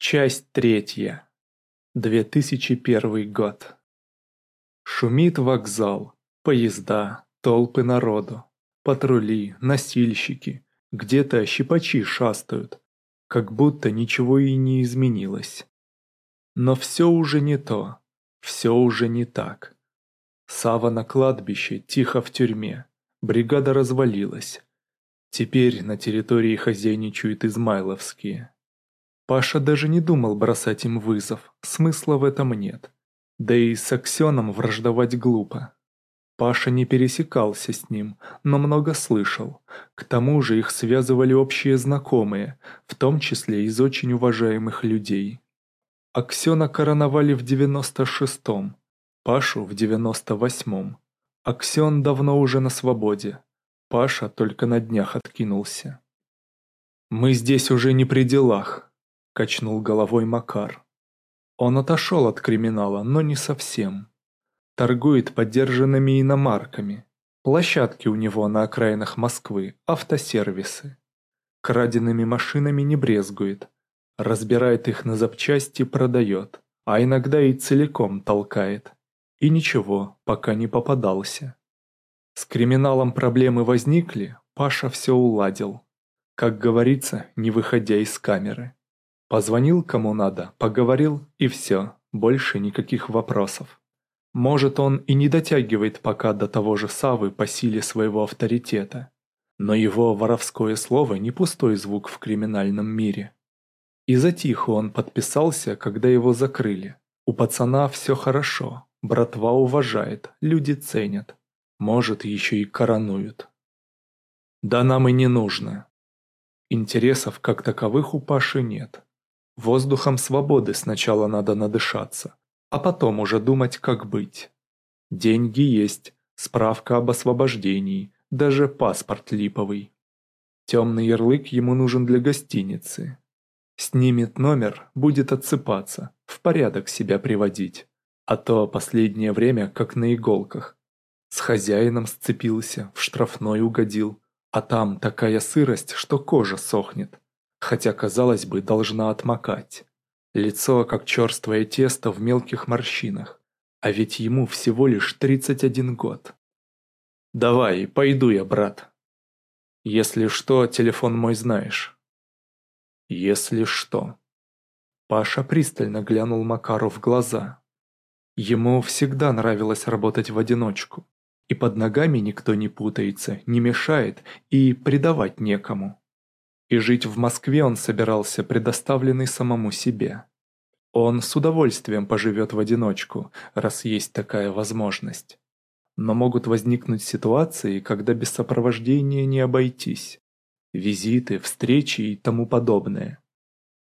Часть третья. 2001 год. Шумит вокзал, поезда, толпы народу, патрули, носильщики, где-то щипачи шастают, как будто ничего и не изменилось. Но все уже не то, все уже не так. Сава на кладбище, тихо в тюрьме, бригада развалилась. Теперь на территории хозяйничают измайловские. Паша даже не думал бросать им вызов, смысла в этом нет. Да и с Аксеном враждовать глупо. Паша не пересекался с ним, но много слышал. К тому же их связывали общие знакомые, в том числе из очень уважаемых людей. Аксена короновали в 96-м, Пашу в 98-м. Аксен давно уже на свободе. Паша только на днях откинулся. «Мы здесь уже не при делах», качнул головой Макар. Он отошел от криминала, но не совсем. Торгует подержанными иномарками. Площадки у него на окраинах Москвы, автосервисы. Краденными машинами не брезгует. Разбирает их на запчасти, продает. А иногда и целиком толкает. И ничего, пока не попадался. С криминалом проблемы возникли, Паша все уладил. Как говорится, не выходя из камеры. Позвонил кому надо, поговорил и все, больше никаких вопросов. Может, он и не дотягивает пока до того же Савы по силе своего авторитета. Но его воровское слово не пустой звук в криминальном мире. И затихо он подписался, когда его закрыли. У пацана все хорошо, братва уважает, люди ценят. Может, еще и коронуют. Да нам и не нужно. Интересов как таковых у Паши нет. Воздухом свободы сначала надо надышаться, а потом уже думать, как быть. Деньги есть, справка об освобождении, даже паспорт липовый. Темный ярлык ему нужен для гостиницы. Снимет номер, будет отсыпаться, в порядок себя приводить. А то последнее время как на иголках. С хозяином сцепился, в штрафной угодил, а там такая сырость, что кожа сохнет хотя, казалось бы, должна отмокать. Лицо, как черствое тесто в мелких морщинах, а ведь ему всего лишь 31 год. «Давай, пойду я, брат. Если что, телефон мой знаешь». «Если что». Паша пристально глянул Макару в глаза. Ему всегда нравилось работать в одиночку, и под ногами никто не путается, не мешает и предавать некому. И жить в Москве он собирался, предоставленный самому себе. Он с удовольствием поживет в одиночку, раз есть такая возможность. Но могут возникнуть ситуации, когда без сопровождения не обойтись. Визиты, встречи и тому подобное.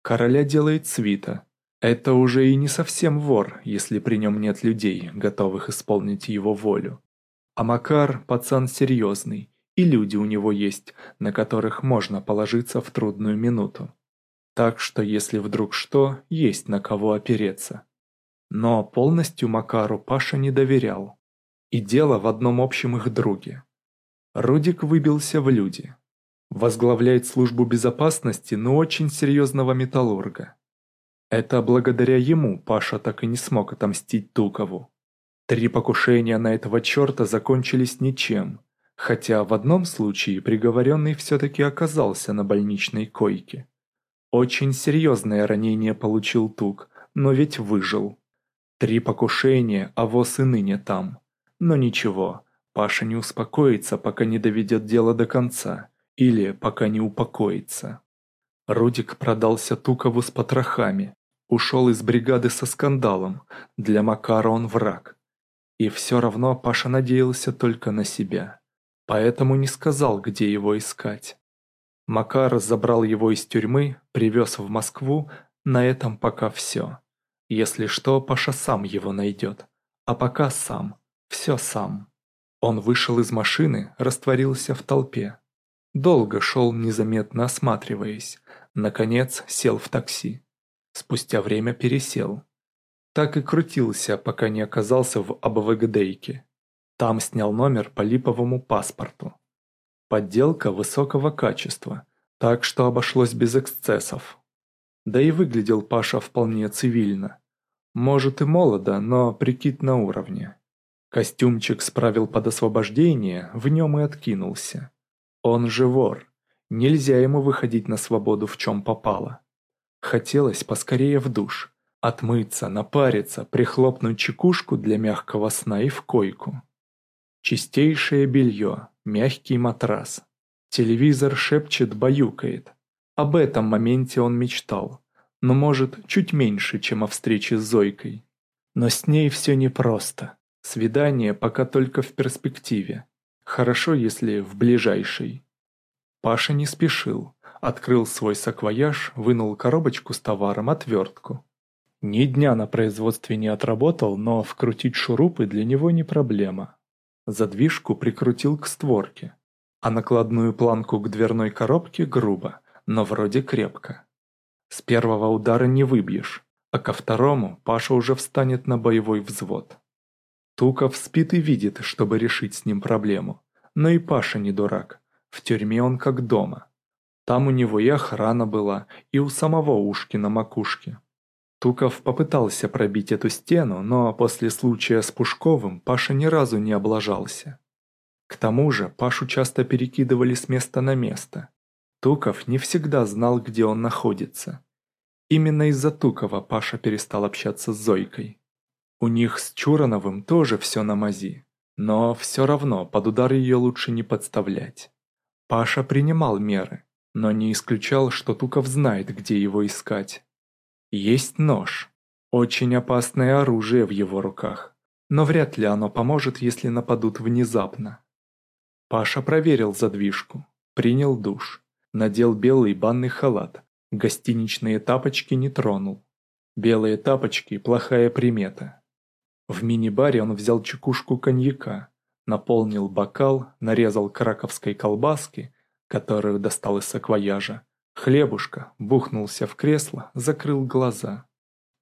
Короля делает свита. Это уже и не совсем вор, если при нем нет людей, готовых исполнить его волю. А Макар – пацан серьезный, и люди у него есть, на которых можно положиться в трудную минуту. Так что если вдруг что, есть на кого опереться. Но полностью Макару Паша не доверял. И дело в одном общем их друге. Рудик выбился в люди. Возглавляет службу безопасности, но очень серьезного металлурга. Это благодаря ему Паша так и не смог отомстить Тукову. Три покушения на этого черта закончились ничем – хотя в одном случае приговоренный все-таки оказался на больничной койке. Очень серьезное ранение получил Тук, но ведь выжил. Три покушения, а воз и ныне там. Но ничего, Паша не успокоится, пока не доведет дело до конца, или пока не упокоится. Рудик продался Тукову с потрохами, ушел из бригады со скандалом, для Макара он враг. И все равно Паша надеялся только на себя поэтому не сказал, где его искать. Макар забрал его из тюрьмы, привез в Москву, на этом пока все. Если что, Паша сам его найдет. А пока сам, все сам. Он вышел из машины, растворился в толпе. Долго шел, незаметно осматриваясь. Наконец сел в такси. Спустя время пересел. Так и крутился, пока не оказался в АБВГДейке. Там снял номер по липовому паспорту. Подделка высокого качества, так что обошлось без эксцессов. Да и выглядел Паша вполне цивильно. Может и молодо, но прикид на уровне. Костюмчик справил под освобождение, в нем и откинулся. Он же вор. Нельзя ему выходить на свободу в чем попало. Хотелось поскорее в душ. Отмыться, напариться, прихлопнуть чекушку для мягкого сна и в койку. Чистейшее белье, мягкий матрас. Телевизор шепчет, баюкает. Об этом моменте он мечтал, но может чуть меньше, чем о встрече с Зойкой. Но с ней все непросто. Свидание пока только в перспективе. Хорошо, если в ближайшей. Паша не спешил. Открыл свой саквояж, вынул коробочку с товаром, отвертку. Ни дня на производстве не отработал, но вкрутить шурупы для него не проблема. Задвижку прикрутил к створке, а накладную планку к дверной коробке грубо, но вроде крепко. С первого удара не выбьешь, а ко второму Паша уже встанет на боевой взвод. Туков спит и видит, чтобы решить с ним проблему. Но и Паша не дурак. В тюрьме он как дома. Там у него и охрана была, и у самого ушки на макушке. Туков попытался пробить эту стену, но после случая с Пушковым Паша ни разу не облажался. К тому же Пашу часто перекидывали с места на место. Туков не всегда знал, где он находится. Именно из-за Тукова Паша перестал общаться с Зойкой. У них с Чурановым тоже все на мази, но все равно под удар ее лучше не подставлять. Паша принимал меры, но не исключал, что Туков знает, где его искать. Есть нож. Очень опасное оружие в его руках, но вряд ли оно поможет, если нападут внезапно. Паша проверил задвижку, принял душ, надел белый банный халат, гостиничные тапочки не тронул. Белые тапочки – плохая примета. В мини-баре он взял чекушку коньяка, наполнил бокал, нарезал краковской колбаски, которую достал из саквояжа, хлебушка, бухнулся в кресло, закрыл глаза.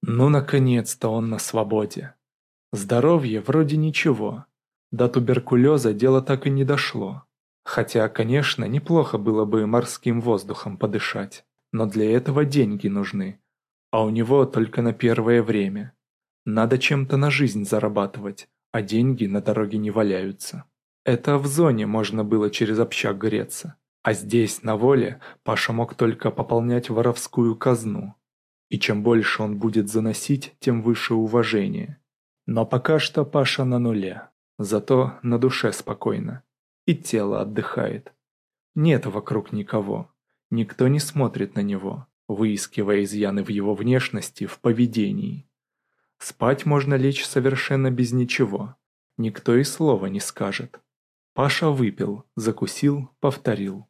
Ну, наконец-то он на свободе. Здоровье вроде ничего. До туберкулеза дело так и не дошло. Хотя, конечно, неплохо было бы морским воздухом подышать, но для этого деньги нужны, а у него только на первое время. Надо чем-то на жизнь зарабатывать, а деньги на дороге не валяются. Это в зоне можно было через общак греться. А здесь, на воле, Паша мог только пополнять воровскую казну. И чем больше он будет заносить, тем выше уважение. Но пока что Паша на нуле. Зато на душе спокойно. И тело отдыхает. Нет вокруг никого. Никто не смотрит на него, выискивая изъяны в его внешности, в поведении. Спать можно лечь совершенно без ничего. Никто и слова не скажет. Паша выпил, закусил, повторил.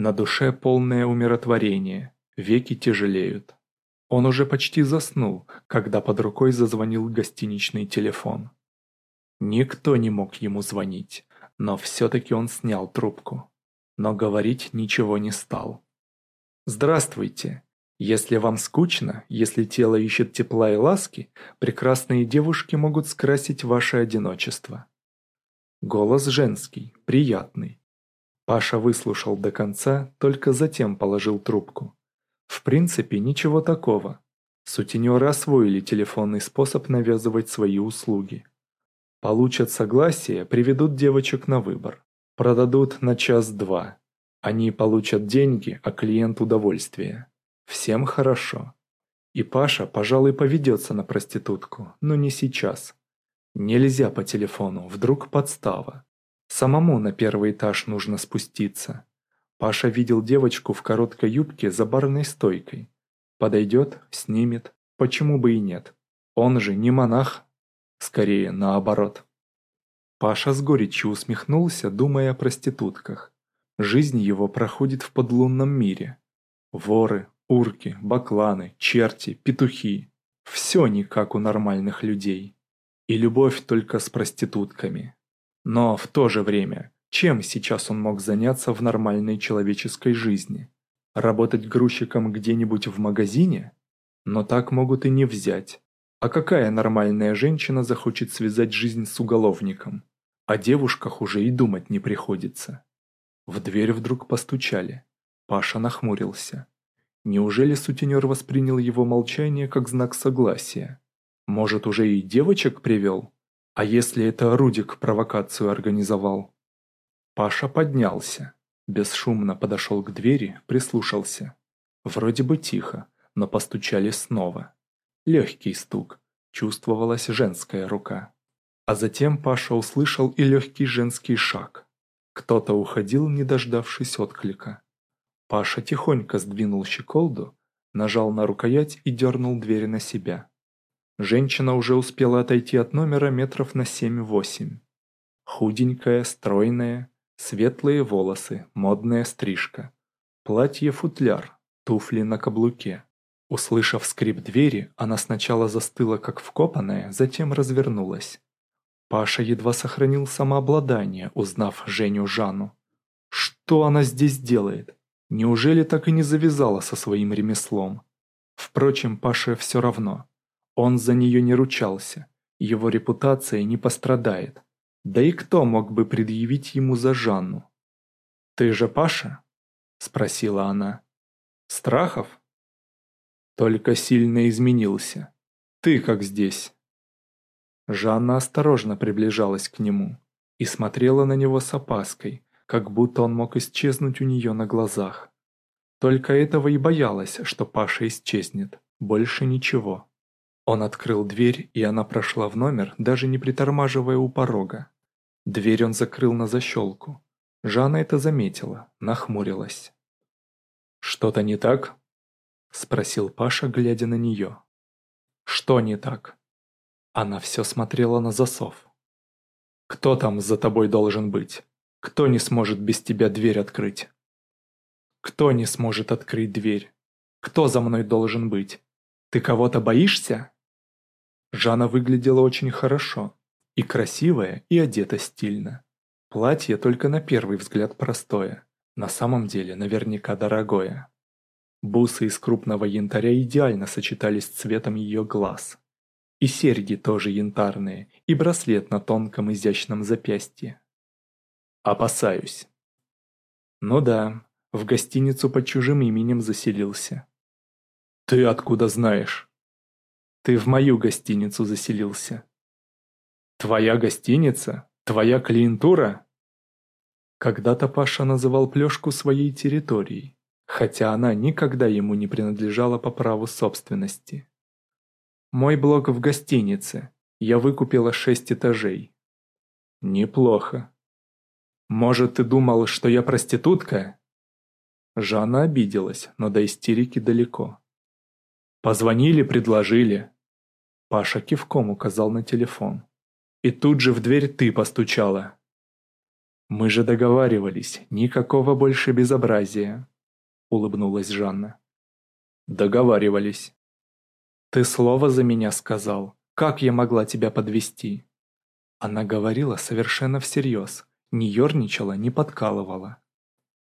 На душе полное умиротворение, веки тяжелеют. Он уже почти заснул, когда под рукой зазвонил гостиничный телефон. Никто не мог ему звонить, но все-таки он снял трубку. Но говорить ничего не стал. «Здравствуйте. Если вам скучно, если тело ищет тепла и ласки, прекрасные девушки могут скрасить ваше одиночество. Голос женский, приятный. Паша выслушал до конца, только затем положил трубку. В принципе, ничего такого. Сутенеры освоили телефонный способ навязывать свои услуги. Получат согласие, приведут девочек на выбор. Продадут на час-два. Они получат деньги, а клиент удовольствие. Всем хорошо. И Паша, пожалуй, поведется на проститутку, но не сейчас. Нельзя по телефону, вдруг подстава. Самому на первый этаж нужно спуститься. Паша видел девочку в короткой юбке за барной стойкой. Подойдет, снимет, почему бы и нет. Он же не монах, скорее наоборот. Паша с горечью усмехнулся, думая о проститутках. Жизнь его проходит в подлунном мире. Воры, Урки, бакланы, черти, петухи. Все не как у нормальных людей. И любовь только с проститутками. Но в то же время, чем сейчас он мог заняться в нормальной человеческой жизни? Работать грузчиком где-нибудь в магазине? Но так могут и не взять. А какая нормальная женщина захочет связать жизнь с уголовником? О девушках уже и думать не приходится. В дверь вдруг постучали. Паша нахмурился. Неужели сутенер воспринял его молчание как знак согласия? Может, уже и девочек привел? А если это Рудик провокацию организовал? Паша поднялся, бесшумно подошел к двери, прислушался. Вроде бы тихо, но постучали снова. Легкий стук, чувствовалась женская рука. А затем Паша услышал и легкий женский шаг. Кто-то уходил, не дождавшись отклика. Паша тихонько сдвинул щеколду, нажал на рукоять и дернул дверь на себя. Женщина уже успела отойти от номера метров на семь-восемь. Худенькая, стройная, светлые волосы, модная стрижка. Платье-футляр, туфли на каблуке. Услышав скрип двери, она сначала застыла как вкопанная, затем развернулась. Паша едва сохранил самообладание, узнав Женю Жанну. Что она здесь делает? Неужели так и не завязала со своим ремеслом? Впрочем, Паше все равно. Он за нее не ручался, его репутация не пострадает. Да и кто мог бы предъявить ему за Жанну? «Ты же Паша?» – спросила она. «Страхов?» «Только сильно изменился. Ты как здесь?» Жанна осторожно приближалась к нему и смотрела на него с опаской, как будто он мог исчезнуть у нее на глазах. Только этого и боялась, что Паша исчезнет, больше ничего. Он открыл дверь, и она прошла в номер, даже не притормаживая у порога. Дверь он закрыл на защелку. Жанна это заметила, нахмурилась. «Что-то не так?» – спросил Паша, глядя на нее. «Что не так?» Она все смотрела на засов. «Кто там за тобой должен быть? Кто не сможет без тебя дверь открыть?» «Кто не сможет открыть дверь? Кто за мной должен быть? Ты кого-то боишься?» Жанна выглядела очень хорошо. И красивая, и одета стильно. Платье только на первый взгляд простое. На самом деле наверняка дорогое. Бусы из крупного янтаря идеально сочетались с цветом ее глаз. И серьги тоже янтарные, и браслет на тонком изящном запястье. Опасаюсь. Ну да, в гостиницу под чужим именем заселился. Ты откуда знаешь? Ты в мою гостиницу заселился. Твоя гостиница? Твоя клиентура? Когда-то Паша называл плешку своей территорией, хотя она никогда ему не принадлежала по праву собственности. Мой блок в гостинице. Я выкупила шесть этажей. Неплохо. Может, ты думал, что я проститутка? Жанна обиделась, но до истерики далеко. Позвонили, предложили. Паша кивком указал на телефон. И тут же в дверь ты постучала. Мы же договаривались, никакого больше безобразия. Улыбнулась Жанна. Договаривались. «Ты слово за меня сказал. Как я могла тебя подвести? Она говорила совершенно всерьез, не ерничала, не подкалывала.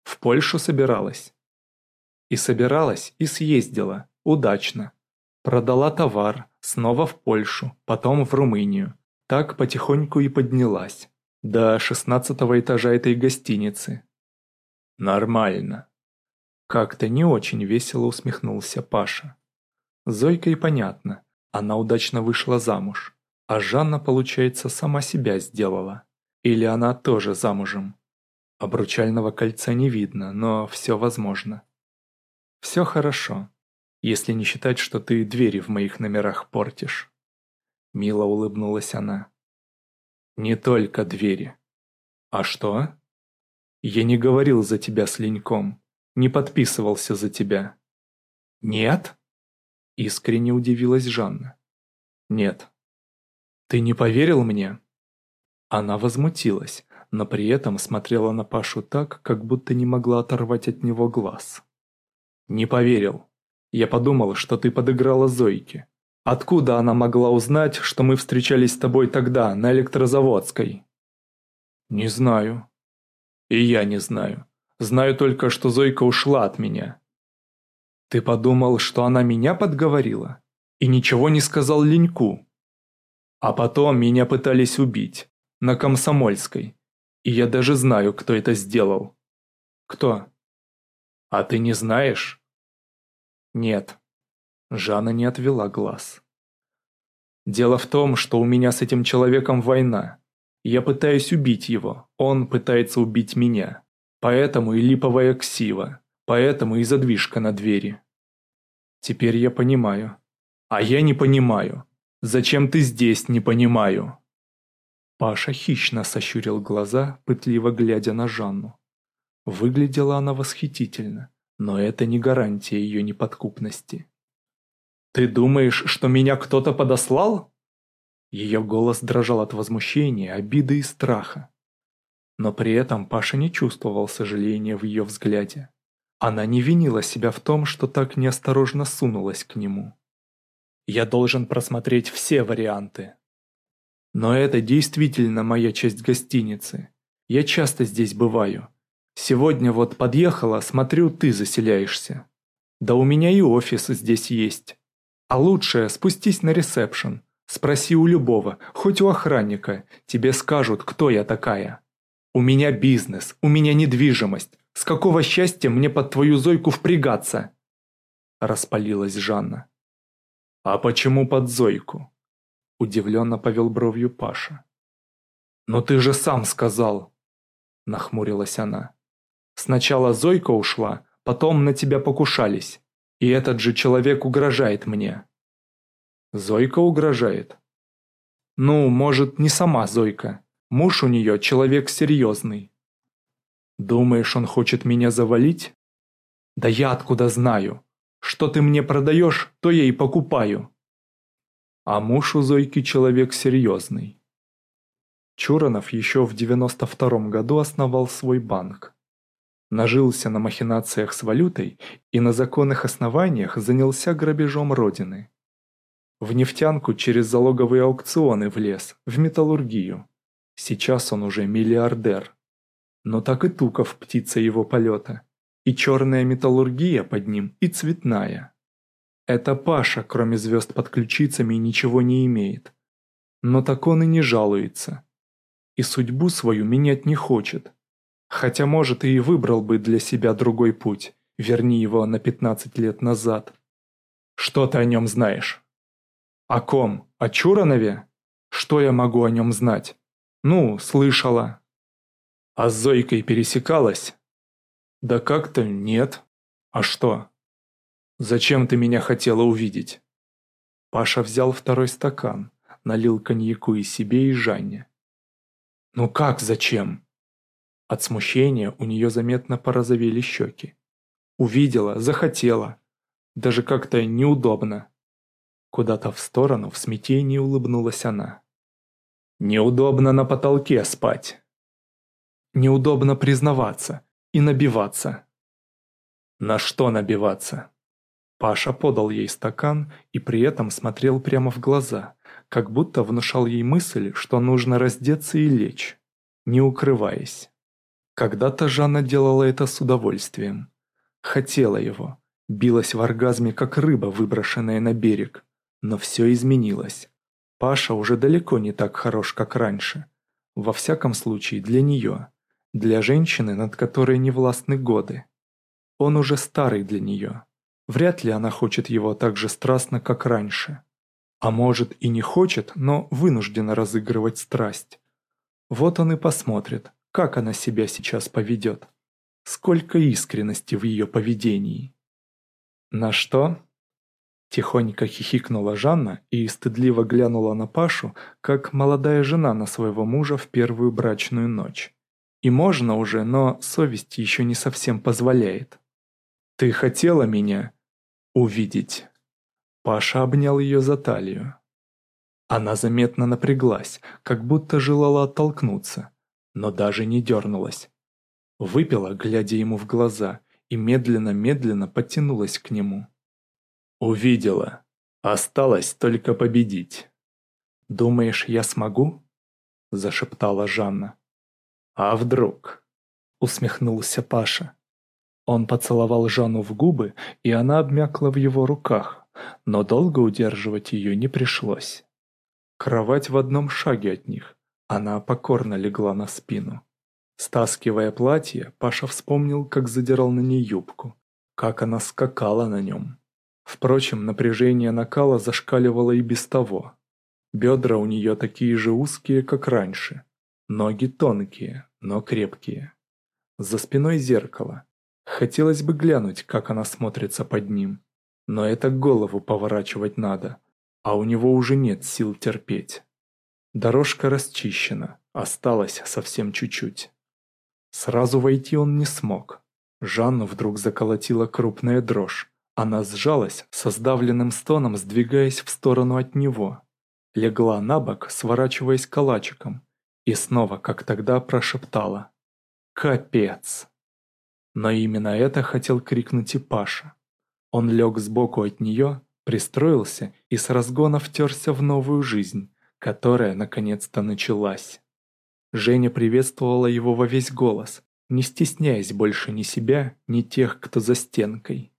«В Польшу собиралась?» И собиралась, и съездила. Удачно. Продала товар, снова в Польшу, потом в Румынию. Так потихоньку и поднялась. До шестнадцатого этажа этой гостиницы. Нормально. Как-то не очень весело усмехнулся Паша. Зойка и понятно, она удачно вышла замуж, а Жанна, получается, сама себя сделала. Или она тоже замужем. Обручального кольца не видно, но все возможно. Все хорошо, если не считать, что ты двери в моих номерах портишь. Мило улыбнулась она. Не только двери. А что? Я не говорил за тебя с Леньком, не подписывался за тебя. Нет? Искренне удивилась Жанна. «Нет». «Ты не поверил мне?» Она возмутилась, но при этом смотрела на Пашу так, как будто не могла оторвать от него глаз. «Не поверил. Я подумал, что ты подыграла Зойке. Откуда она могла узнать, что мы встречались с тобой тогда, на электрозаводской?» «Не знаю». «И я не знаю. Знаю только, что Зойка ушла от меня. Ты подумал, что она меня подговорила? И ничего не сказал Леньку? А потом меня пытались убить. На Комсомольской. И я даже знаю, кто это сделал. Кто? А ты не знаешь? Нет. Жанна не отвела глаз. Дело в том, что у меня с этим человеком война. Я пытаюсь убить его, он пытается убить меня. Поэтому и липовая ксива, поэтому и задвижка на двери. Теперь я понимаю. А я не понимаю. Зачем ты здесь, не понимаю? Паша хищно сощурил глаза, пытливо глядя на Жанну. Выглядела она восхитительно, но это не гарантия ее неподкупности. «Ты думаешь, что меня кто-то подослал?» Ее голос дрожал от возмущения, обиды и страха. Но при этом Паша не чувствовал сожаления в ее взгляде. Она не винила себя в том, что так неосторожно сунулась к нему. «Я должен просмотреть все варианты», но это действительно моя часть гостиницы. Я часто здесь бываю. Сегодня вот подъехала, смотрю, ты заселяешься. Да у меня и офис здесь есть. А лучше спустись на ресепшн. Спроси у любого, хоть у охранника, тебе скажут, кто я такая. У меня бизнес, у меня недвижимость. С какого счастья мне под твою Зойку впрягаться? Распалилась Жанна. А почему под Зойку? Удивленно повел бровью Паша. «Но ты же сам сказал!» Нахмурилась она. «Сначала Зойка ушла, потом на тебя покушались. И этот же человек угрожает мне». «Зойка угрожает?» «Ну, может, не сама Зойка. Муж у нее человек серьезный». «Думаешь, он хочет меня завалить?» «Да я откуда знаю? Что ты мне продаешь, то я и покупаю». А муж у Зойки человек серьезный. Чуранов еще в 92 году основал свой банк. Нажился на махинациях с валютой и на законных основаниях занялся грабежом Родины. В нефтянку через залоговые аукционы влез, в металлургию. Сейчас он уже миллиардер. Но так и Туков птица его полета. И черная металлургия под ним, и цветная. Это Паша, кроме звезд под ключицами, ничего не имеет. Но так он и не жалуется. И судьбу свою менять не хочет. Хотя, может, и выбрал бы для себя другой путь, верни его на 15 лет назад. Что ты о нем знаешь? О ком? О Чуранове? Что я могу о нем знать? Ну, слышала. А с Зойкой пересекалась? Да как-то нет. А что? «Зачем ты меня хотела увидеть?» Паша взял второй стакан, налил коньяку и себе, и Жанне. «Ну как зачем?» От смущения у нее заметно порозовели щеки. Увидела, захотела. Даже как-то неудобно. Куда-то в сторону в смятении улыбнулась она. «Неудобно на потолке спать». «Неудобно признаваться и набиваться». «На что набиваться?» Паша подал ей стакан и при этом смотрел прямо в глаза, как будто внушал ей мысль, что нужно раздеться и лечь, не укрываясь. Когда-то Жанна делала это с удовольствием. Хотела его, билась в оргазме, как рыба, выброшенная на берег. Но все изменилось. Паша уже далеко не так хорош, как раньше. Во всяком случае, для нее. Для женщины, над которой не властны годы. Он уже старый для нее. Вряд ли она хочет его так же страстно, как раньше. А может и не хочет, но вынуждена разыгрывать страсть. Вот он и посмотрит, как она себя сейчас поведет. Сколько искренности в ее поведении. «На что?» Тихонько хихикнула Жанна и стыдливо глянула на Пашу, как молодая жена на своего мужа в первую брачную ночь. И можно уже, но совесть еще не совсем позволяет. «Ты хотела меня?» увидеть. Паша обнял ее за талию. Она заметно напряглась, как будто желала оттолкнуться, но даже не дернулась. Выпила, глядя ему в глаза, и медленно-медленно подтянулась к нему. «Увидела. Осталось только победить». «Думаешь, я смогу?» – зашептала Жанна. «А вдруг?» – усмехнулся Паша. Он поцеловал Жанну в губы, и она обмякла в его руках, но долго удерживать ее не пришлось. Кровать в одном шаге от них, она покорно легла на спину. Стаскивая платье, Паша вспомнил, как задирал на ней юбку, как она скакала на нем. Впрочем, напряжение накала зашкаливало и без того. Бедра у нее такие же узкие, как раньше. Ноги тонкие, но крепкие. За спиной зеркало. Хотелось бы глянуть, как она смотрится под ним. Но это голову поворачивать надо, а у него уже нет сил терпеть. Дорожка расчищена, осталось совсем чуть-чуть. Сразу войти он не смог. Жанну вдруг заколотила крупная дрожь. Она сжалась, со сдавленным стоном сдвигаясь в сторону от него. Легла на бок, сворачиваясь калачиком. И снова, как тогда, прошептала. «Капец!» Но именно это хотел крикнуть и Паша. Он лег сбоку от нее, пристроился и с разгона втерся в новую жизнь, которая наконец-то началась. Женя приветствовала его во весь голос, не стесняясь больше ни себя, ни тех, кто за стенкой.